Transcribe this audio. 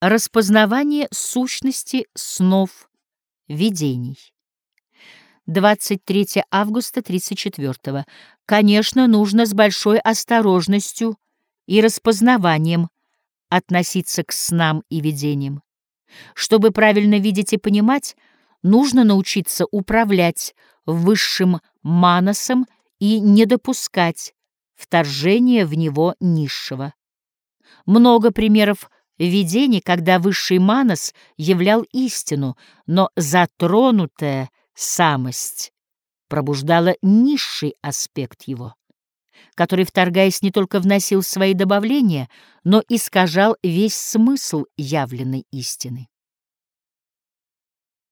Распознавание сущности снов, видений. 23 августа 34 Конечно, нужно с большой осторожностью и распознаванием относиться к снам и видениям. Чтобы правильно видеть и понимать, нужно научиться управлять высшим манасом и не допускать вторжения в него низшего. Много примеров видений, когда высший манас являл истину, но затронутая самость пробуждала низший аспект его, который, вторгаясь, не только вносил свои добавления, но искажал весь смысл явленной истины.